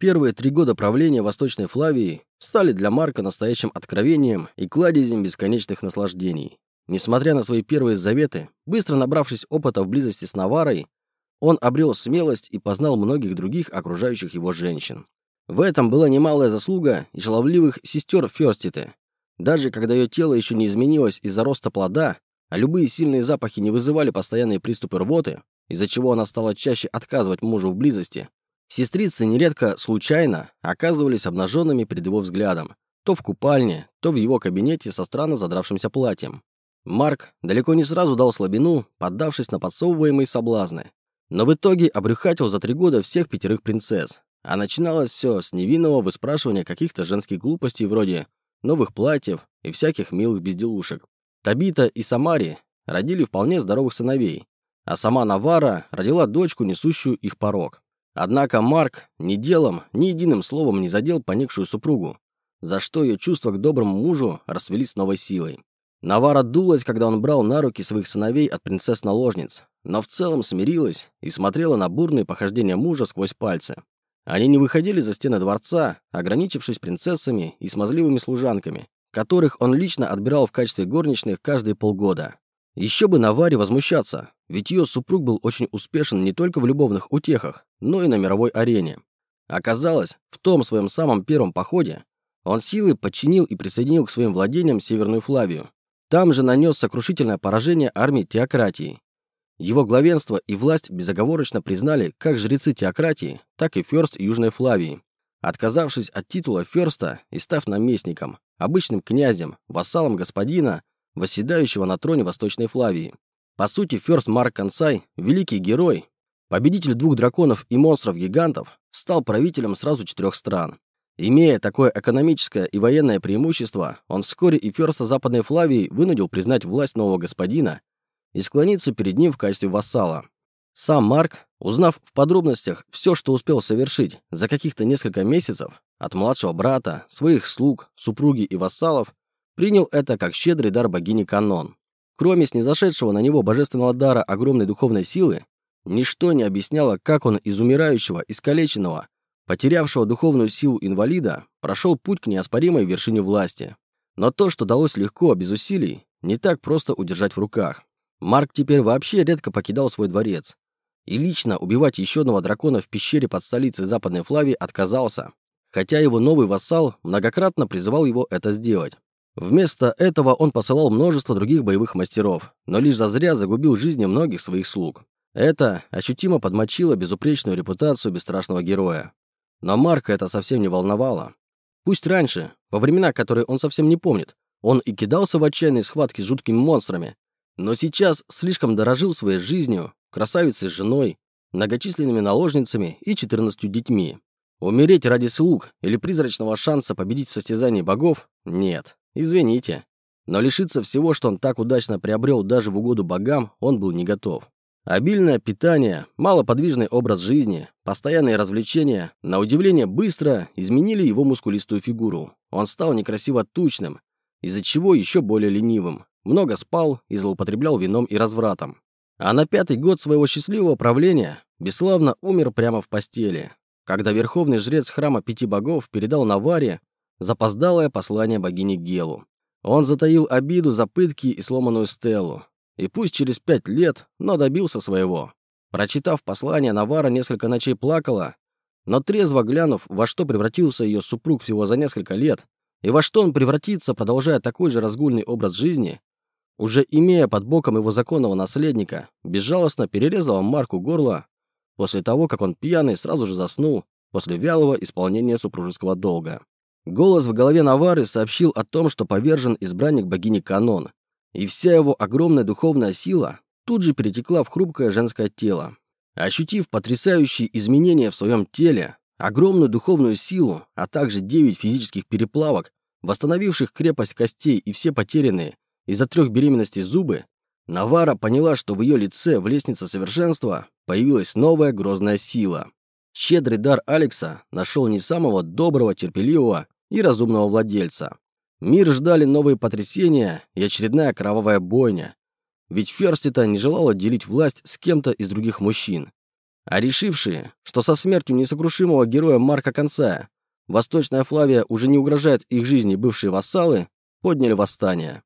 Первые три года правления Восточной Флавии стали для Марка настоящим откровением и кладезем бесконечных наслаждений. Несмотря на свои первые заветы, быстро набравшись опыта в близости с Наварой, он обрел смелость и познал многих других окружающих его женщин. В этом была немалая заслуга и шаловливых сестер Ферститы. Даже когда ее тело еще не изменилось из-за роста плода, а любые сильные запахи не вызывали постоянные приступы рвоты, из-за чего она стала чаще отказывать мужу в близости, сестрицы нередко случайно оказывались обнаженными перед его взглядом, то в купальне, то в его кабинете со странно задравшимся платьем. Марк далеко не сразу дал слабину, поддавшись на подсовываемые соблазны. Но в итоге обрюхатил за три года всех пятерых принцесс. А начиналось все с невинного выспрашивания каких-то женских глупостей вроде новых платьев и всяких милых безделушек. Табита и Самари родили вполне здоровых сыновей, а сама Навара родила дочку, несущую их порог. Однако Марк ни делом, ни единым словом не задел поникшую супругу, за что ее чувства к доброму мужу расцвели с новой силой. Навара дулась, когда он брал на руки своих сыновей от принцесс-наложниц, но в целом смирилась и смотрела на бурные похождения мужа сквозь пальцы. Они не выходили за стены дворца, ограничившись принцессами и смазливыми служанками, которых он лично отбирал в качестве горничных каждые полгода. Еще бы Наваре возмущаться, ведь ее супруг был очень успешен не только в любовных утехах, но и на мировой арене. Оказалось, в том своем самом первом походе он силой подчинил и присоединил к своим владениям Северную Флавию, там же нанес сокрушительное поражение армии теократии. Его главенство и власть безоговорочно признали как жрецы теократии, так и ферст Южной Флавии. Отказавшись от титула ферста и став наместником, обычным князем, вассалом господина, восседающего на троне Восточной Флавии. По сути, ферст Марк Консай, великий герой, победитель двух драконов и монстров-гигантов, стал правителем сразу четырех стран. Имея такое экономическое и военное преимущество, он вскоре и ферста Западной Флавии вынудил признать власть нового господина и склониться перед ним в качестве вассала. Сам Марк, узнав в подробностях все, что успел совершить за каких-то несколько месяцев, от младшего брата, своих слуг, супруги и вассалов, принял это как щедрый дар богини Канон. Кроме снизошедшего на него божественного дара огромной духовной силы, ничто не объясняло, как он из умирающего, искалеченного, потерявшего духовную силу инвалида, прошел путь к неоспоримой вершине власти. Но то, что далось легко, без усилий, не так просто удержать в руках. Марк теперь вообще редко покидал свой дворец. И лично убивать еще одного дракона в пещере под столицей Западной Флавии отказался, хотя его новый вассал многократно призывал его это сделать. Вместо этого он посылал множество других боевых мастеров, но лишь зазря загубил жизни многих своих слуг. Это ощутимо подмочило безупречную репутацию бесстрашного героя. Но Марка это совсем не волновало. Пусть раньше, во времена, которые он совсем не помнит, он и кидался в отчаянные схватки с жуткими монстрами, но сейчас слишком дорожил своей жизнью, красавицей женой, многочисленными наложницами и 14 детьми. Умереть ради слуг или призрачного шанса победить в состязании богов – нет, извините. Но лишиться всего, что он так удачно приобрел даже в угоду богам, он был не готов. Обильное питание, малоподвижный образ жизни, постоянные развлечения, на удивление быстро изменили его мускулистую фигуру. Он стал некрасиво тучным, из-за чего еще более ленивым. Много спал и злоупотреблял вином и развратом. А на пятый год своего счастливого правления бесславно умер прямо в постели, когда верховный жрец храма пяти богов передал Наваре запоздалое послание богини Гелу. Он затаил обиду за пытки и сломанную стелу, и пусть через пять лет, но добился своего. Прочитав послание, Навара несколько ночей плакала, но трезво глянув, во что превратился ее супруг всего за несколько лет, и во что он превратится, продолжая такой же разгульный образ жизни, уже имея под боком его законного наследника, безжалостно перерезала Марку горло после того, как он пьяный сразу же заснул после вялого исполнения супружеского долга. Голос в голове Навары сообщил о том, что повержен избранник богини Канон, и вся его огромная духовная сила тут же перетекла в хрупкое женское тело. Ощутив потрясающие изменения в своем теле, огромную духовную силу, а также девять физических переплавок, восстановивших крепость костей и все потерянные из-за трех беременностей зубы, Навара поняла, что в ее лице в лестнице совершенства появилась новая грозная сила. Щедрый дар Алекса нашел не самого доброго, терпеливого и разумного владельца, Мир ждали новые потрясения и очередная кровавая бойня. Ведь Ферстита не желала делить власть с кем-то из других мужчин. А решившие, что со смертью несокрушимого героя Марка Конца Восточная Флавия уже не угрожает их жизни бывшие вассалы, подняли восстание.